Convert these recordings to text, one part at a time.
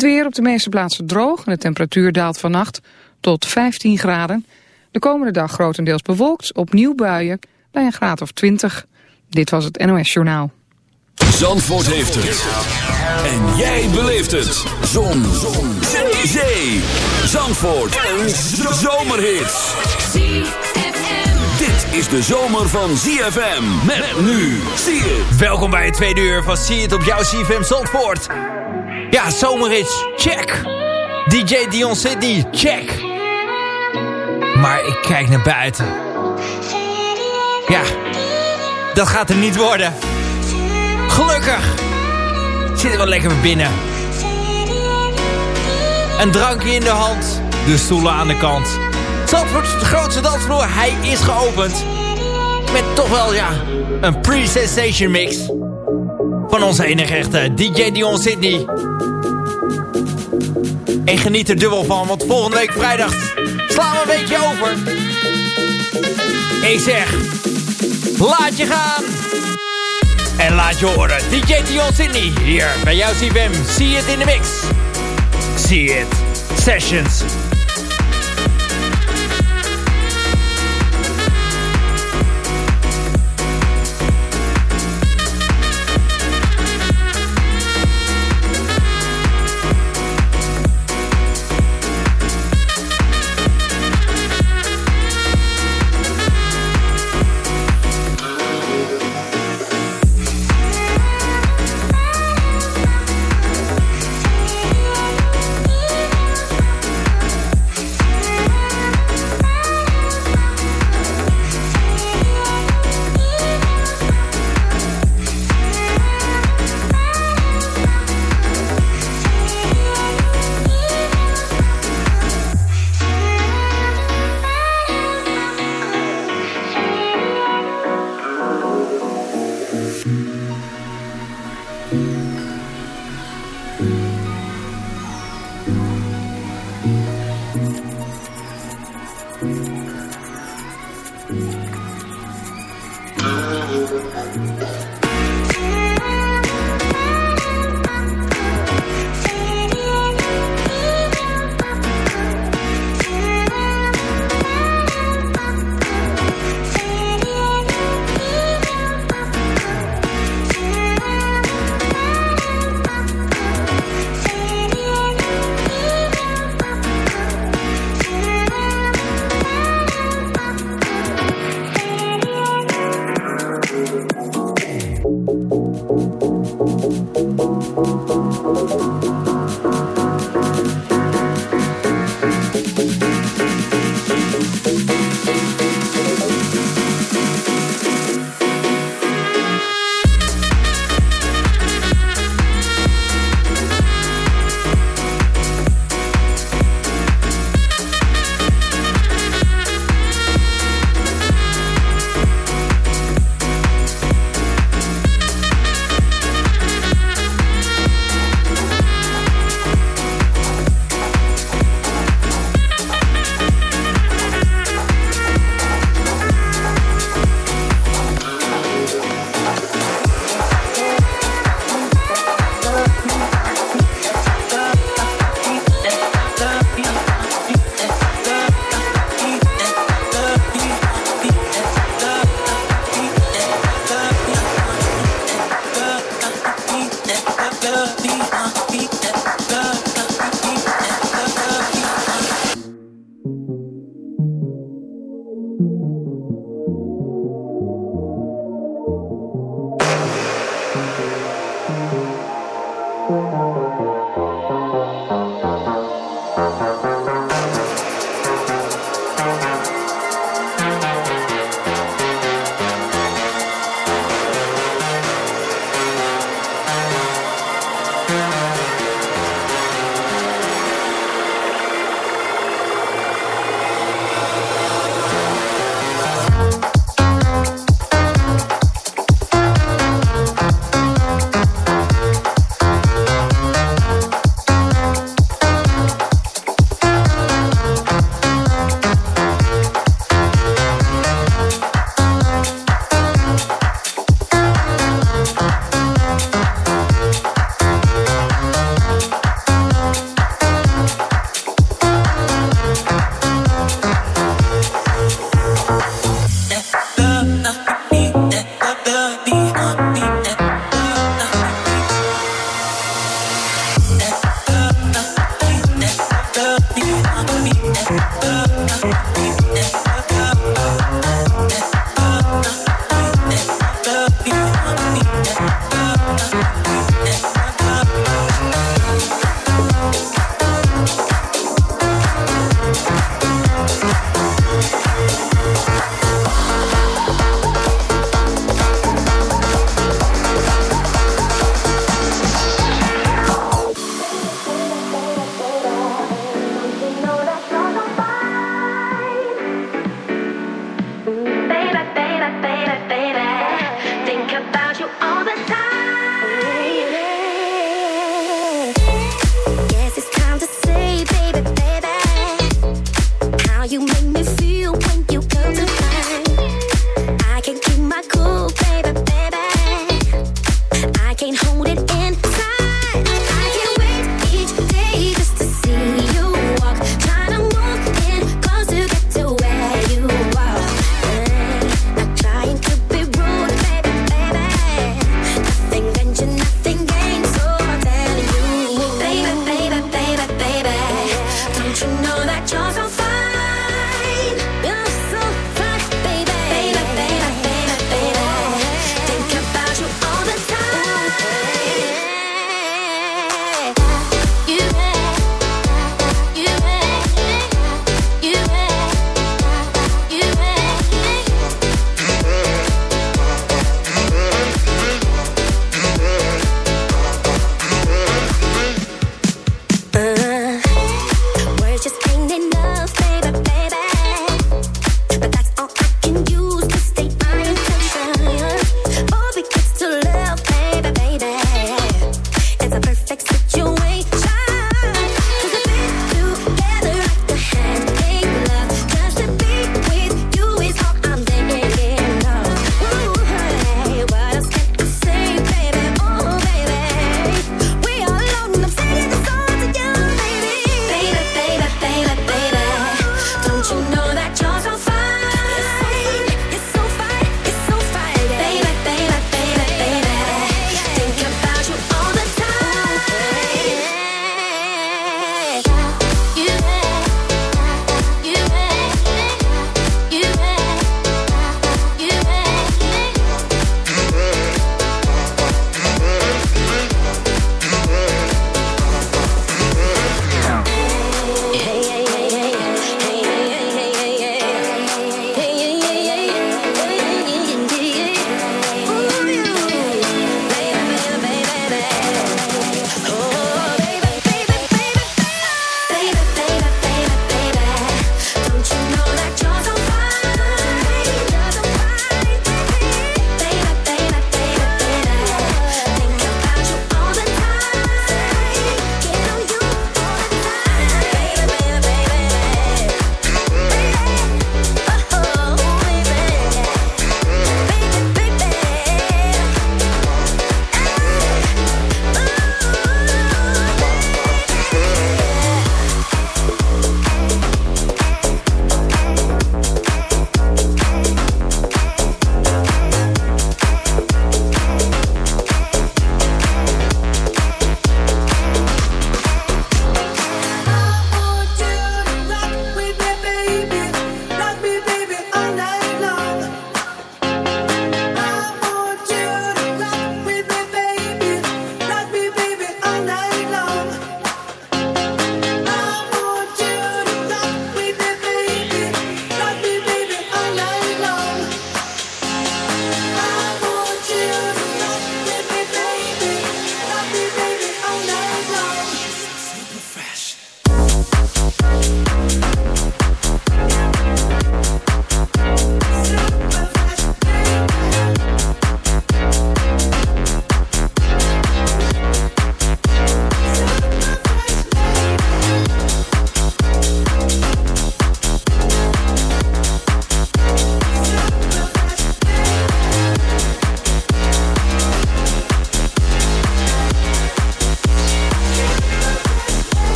Het weer op de meeste plaatsen droog en de temperatuur daalt vannacht tot 15 graden. De komende dag grotendeels bewolkt, opnieuw buien bij een graad of 20. Dit was het NOS Journaal. Zandvoort heeft het. En jij beleeft het. Zon. Zon. Zee. Zandvoort. Een zomerhit. Dit is de zomer van ZFM. Met nu. Zie het. Welkom bij het tweede uur van Zie het op jouw ZFM Zandvoort. Ja, zomerhits, check. DJ Dion Sydney, check. Maar ik kijk naar buiten. Ja, dat gaat er niet worden. Gelukkig zitten we lekker binnen. Een drankje in de hand, de stoelen aan de kant. Zandvoort, de grootste dansvloer, hij is geopend. Met toch wel, ja, een pre-sensation mix. Van onze enige echte DJ Dion Sydney. En geniet er dubbel van, want volgende week vrijdag slaan we een beetje over. Ik zeg, laat je gaan. En laat je horen, DJ Dion Sydney, hier bij jouw CFM. See it in the mix. See it. Sessions.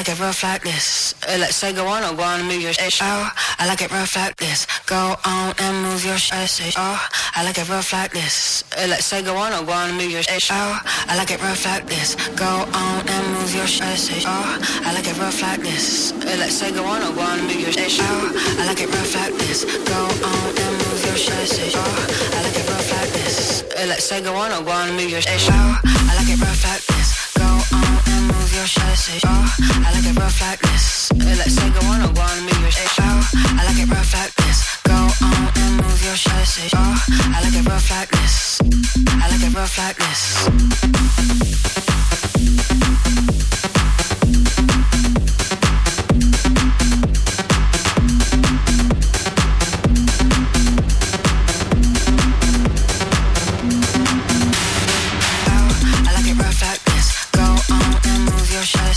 Like it rough like this. Uh, let's say go on or go on and move your shit. Oh, I like it rough like this. Go on and move your shit. Oh, I like it rough like this. Uh, let's say go on or go on and move your shit. Oh, I like it rough like this. Go on and move your shit. Oh, I like it rough like this. Uh, let's say go on or go on and move your shit. Oh, I like it rough like this. Go on and move your shit. Oh, I like it rough like this. Uh, let's say go on or go on and move your shit. Oh, I like it rough like this. Move your shit. Oh, I like it rough like this. Let's say go on or go on and move your shit. Oh, I like it rough like this. Go on and move your shit. Oh, I like it rough like this. I like it rough like this.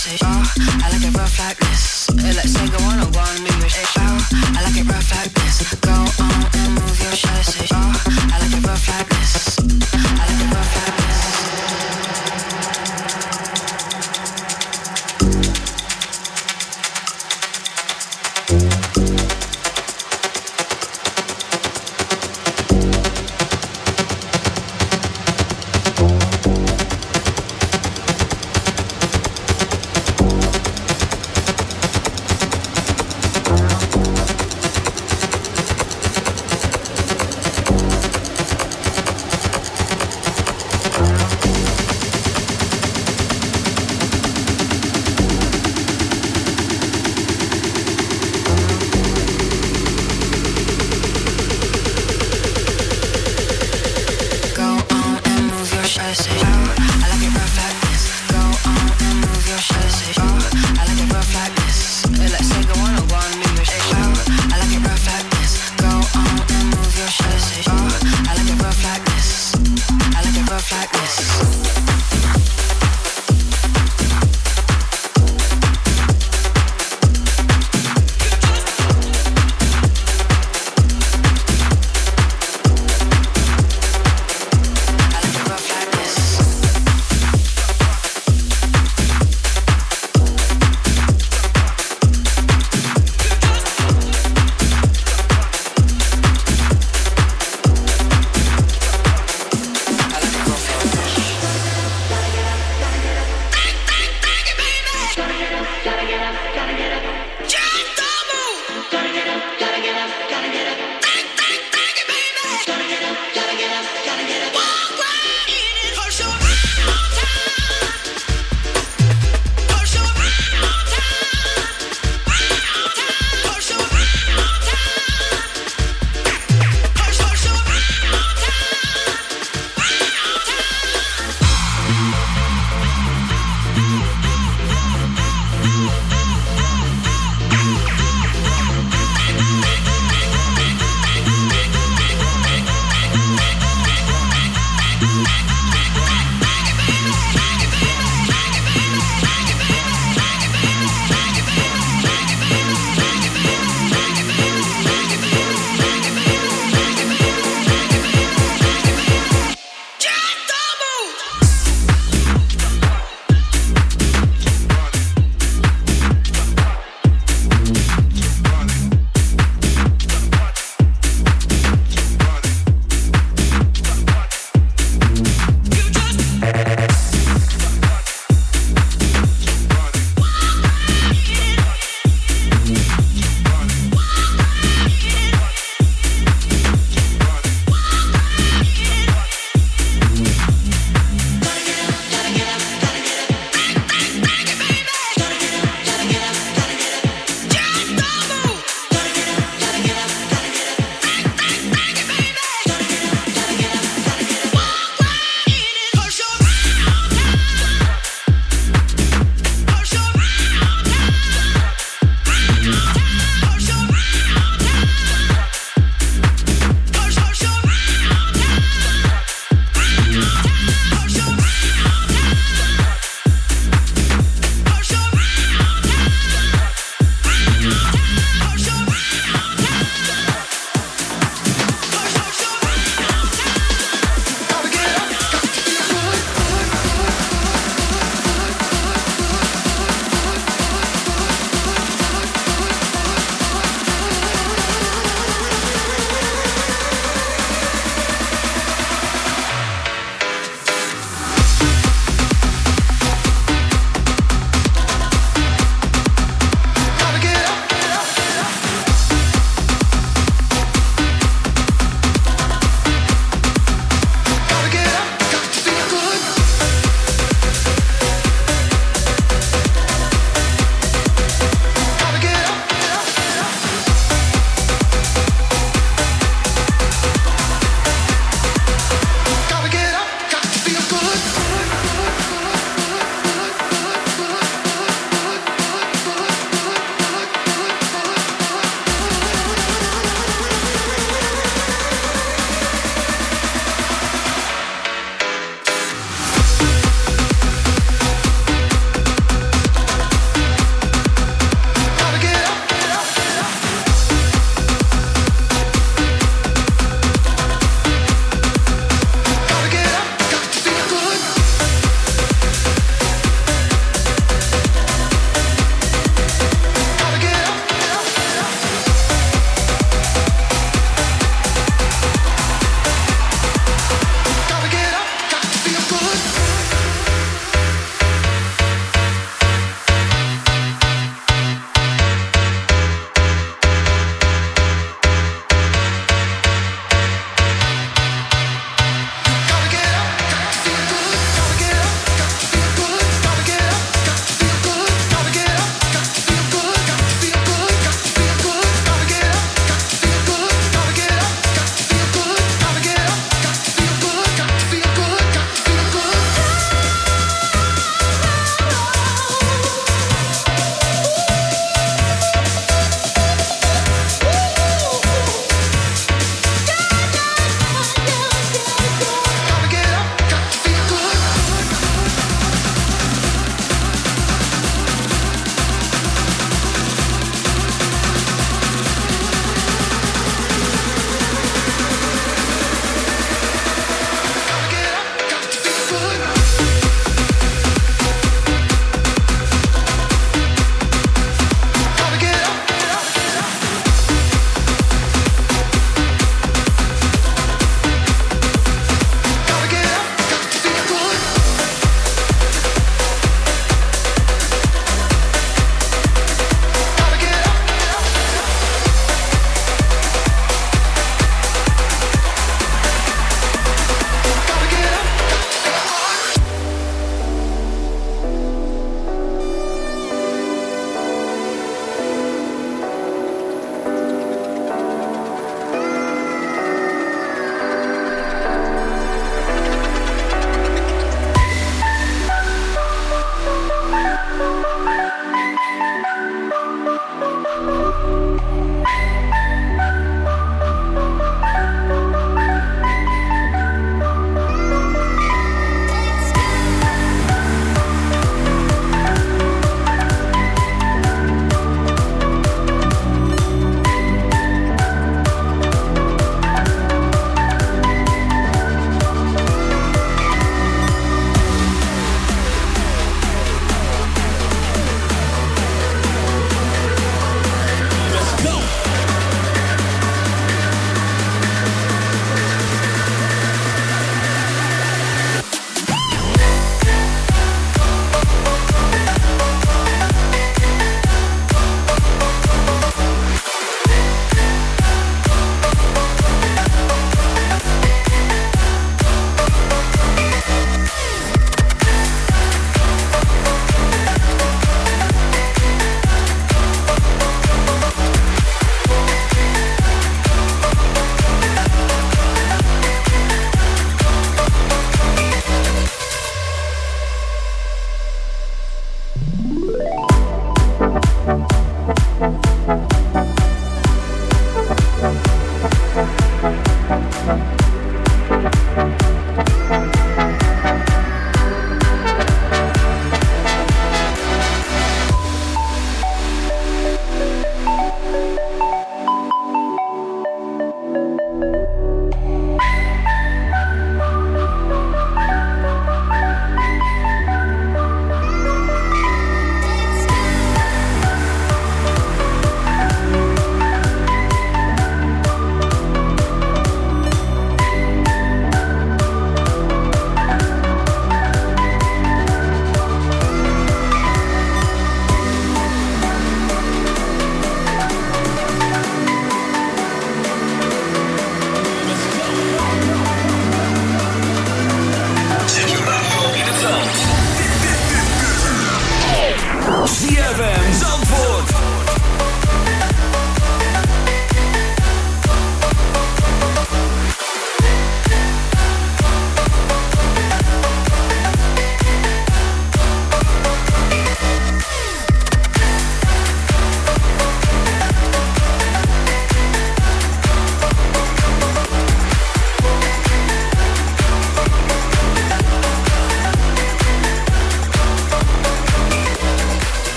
conversation. Uh. Ah.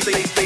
think.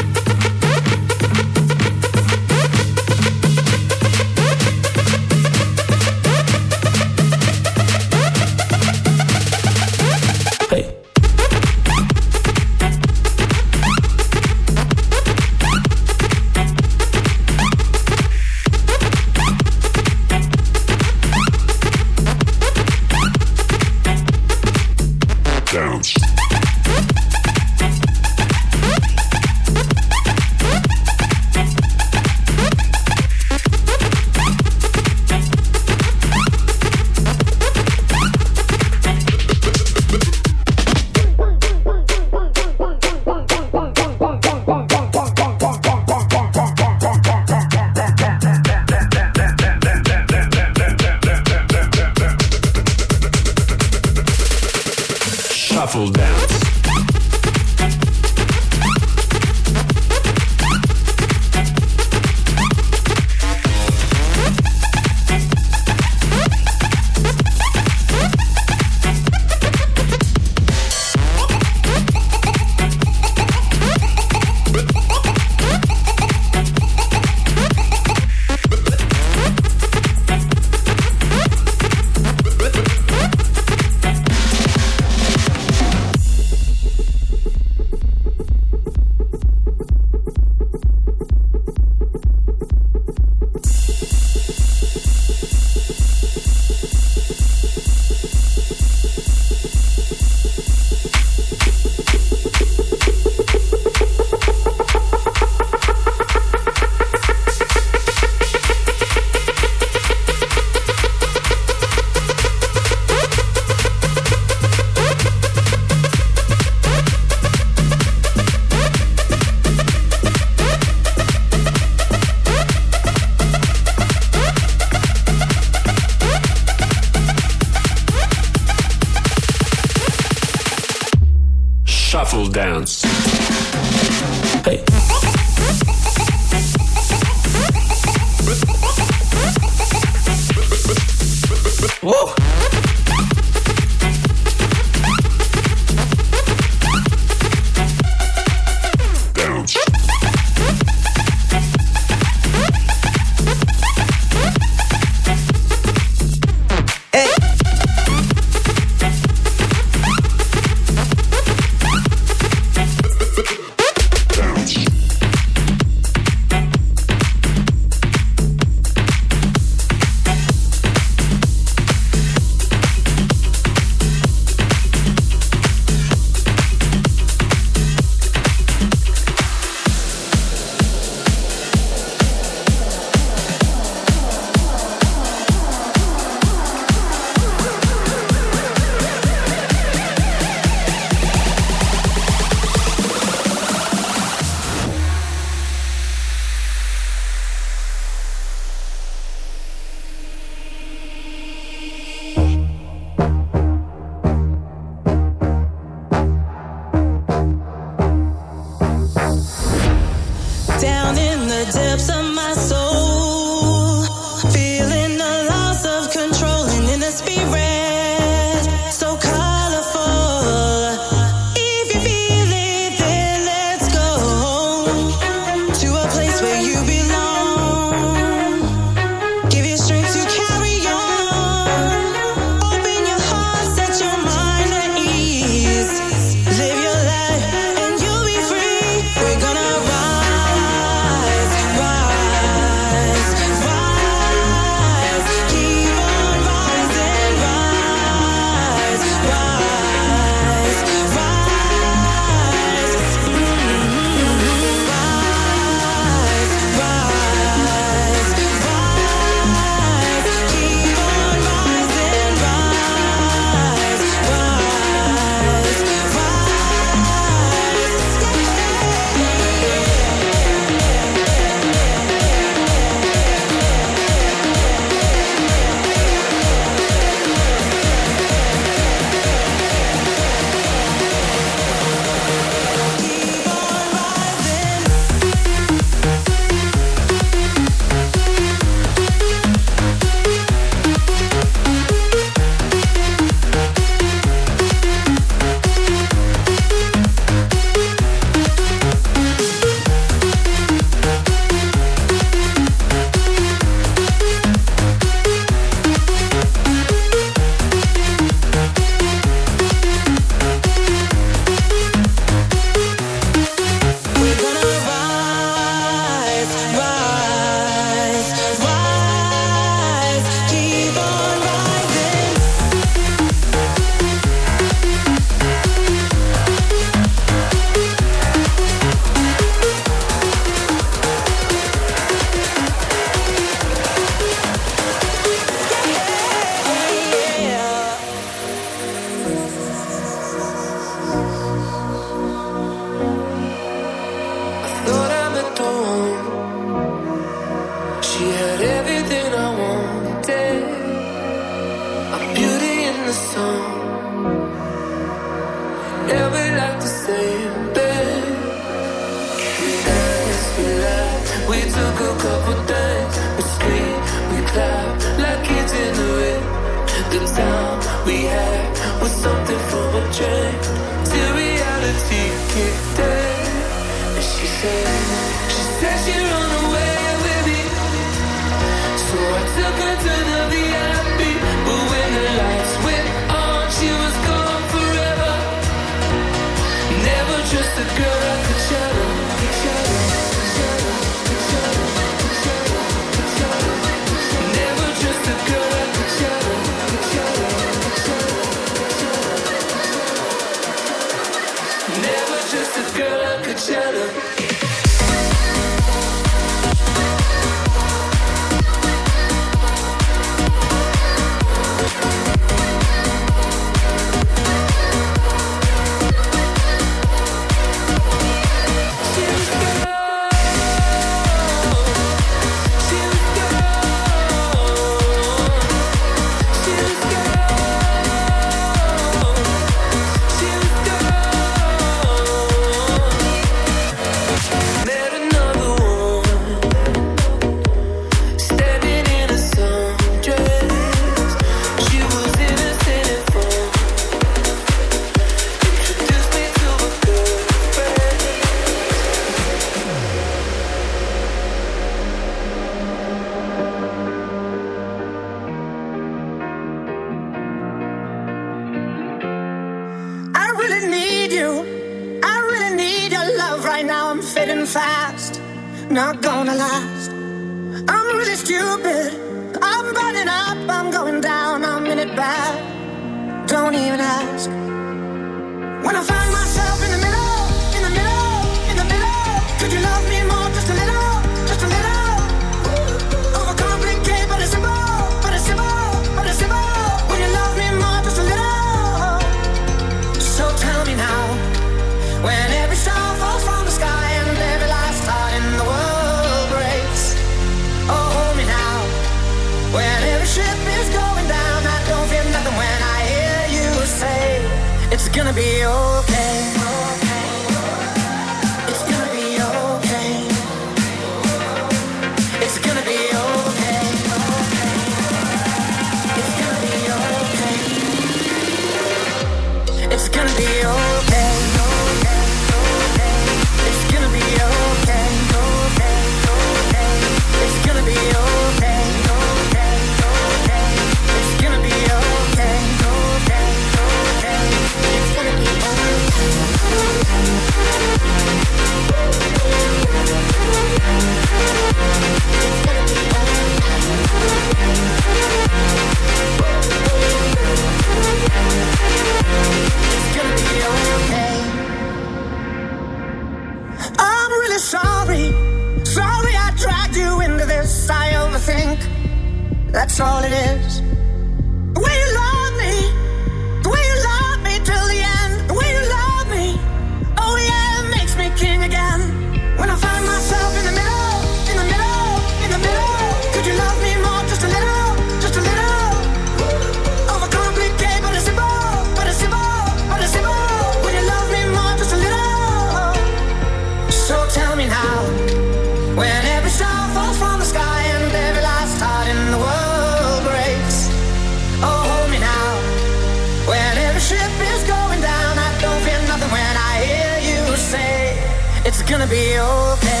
gonna be okay.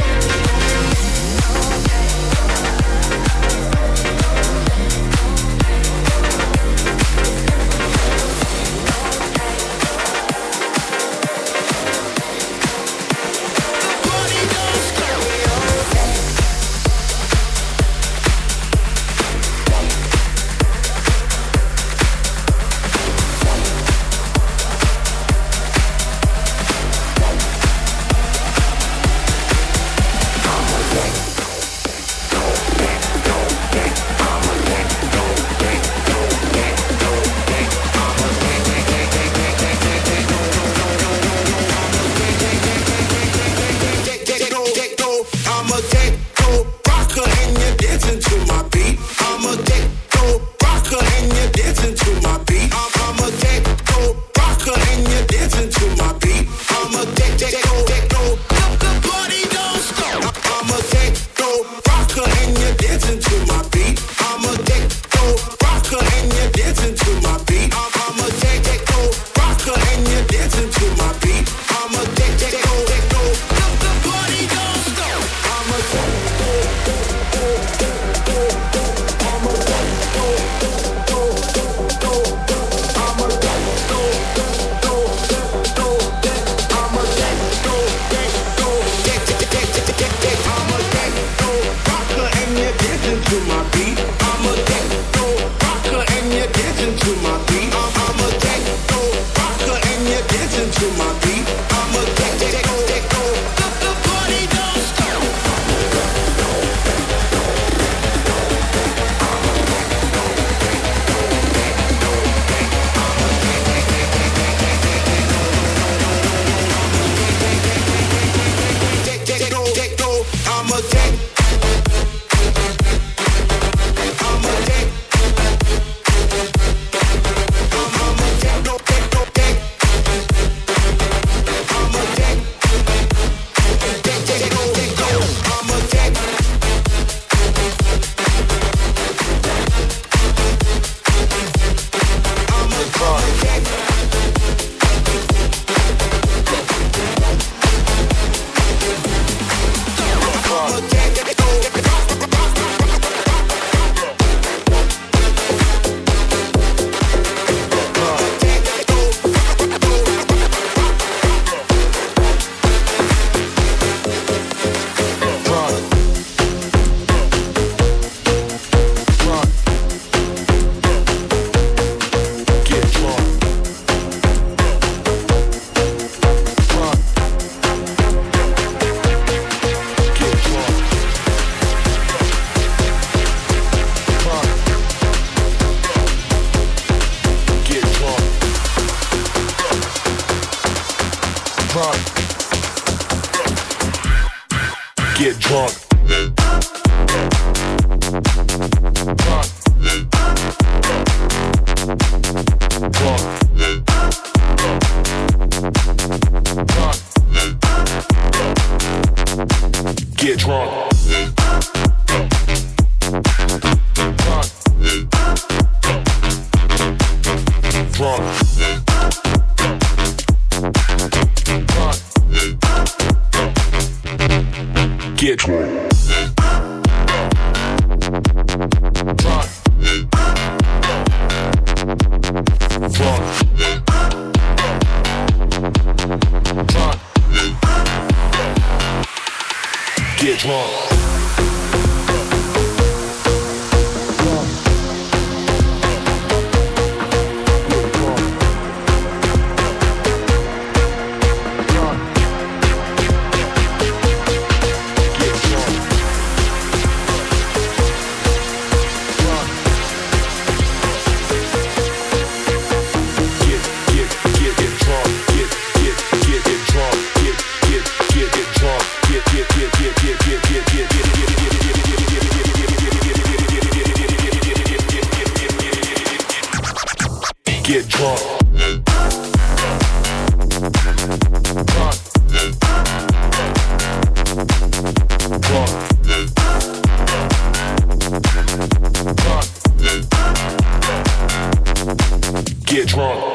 Get drunk.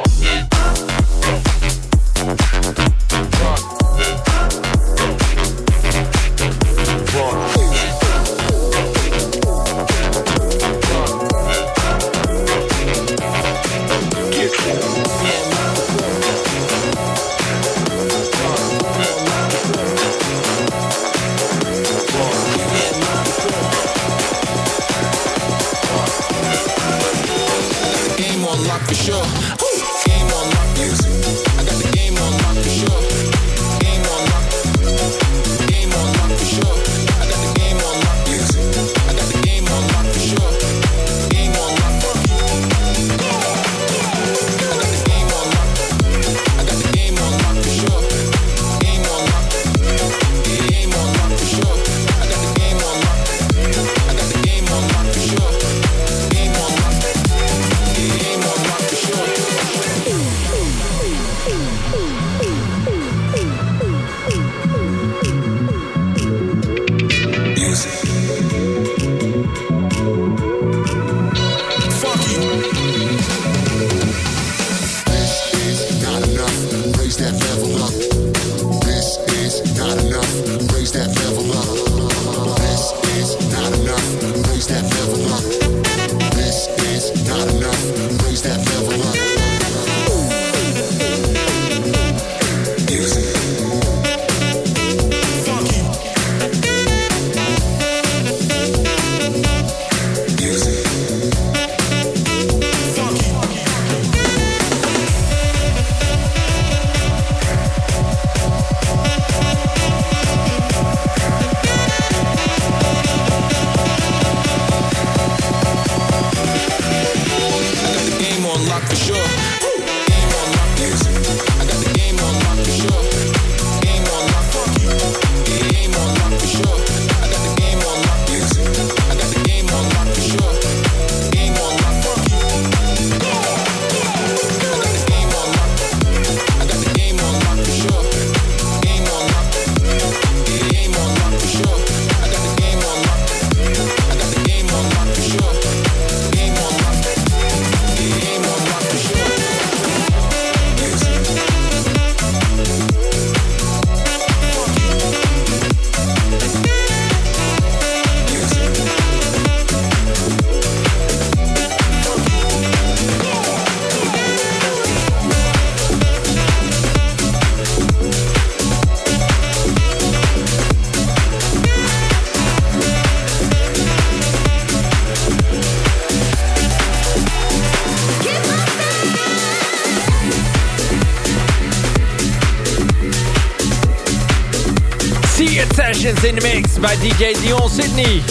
Bij DJ Dion Sydney.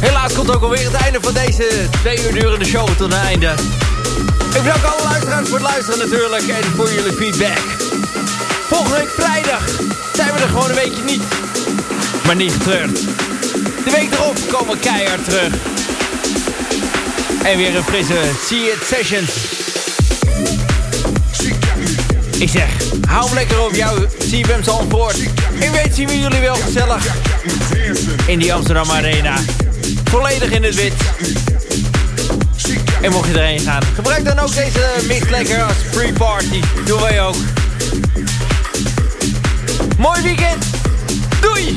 Helaas komt ook alweer het einde van deze twee uur durende show tot een einde. Ik bedank alle luisteraars voor het luisteren natuurlijk en voor jullie feedback. Volgende week vrijdag zijn we er gewoon een weekje niet. Maar niet getreurd. De week erop komen keihard terug. En weer een frisse See It Sessions. Ik zeg, hou hem lekker op jouw CFM Zandvoort. Ik weet zien we jullie wel gezellig. In die Amsterdam Arena. Volledig in het wit. En mocht je erheen gaan, gebruik dan ook deze mix lekker als free party. Doen wij ook. Mooi weekend. Doei!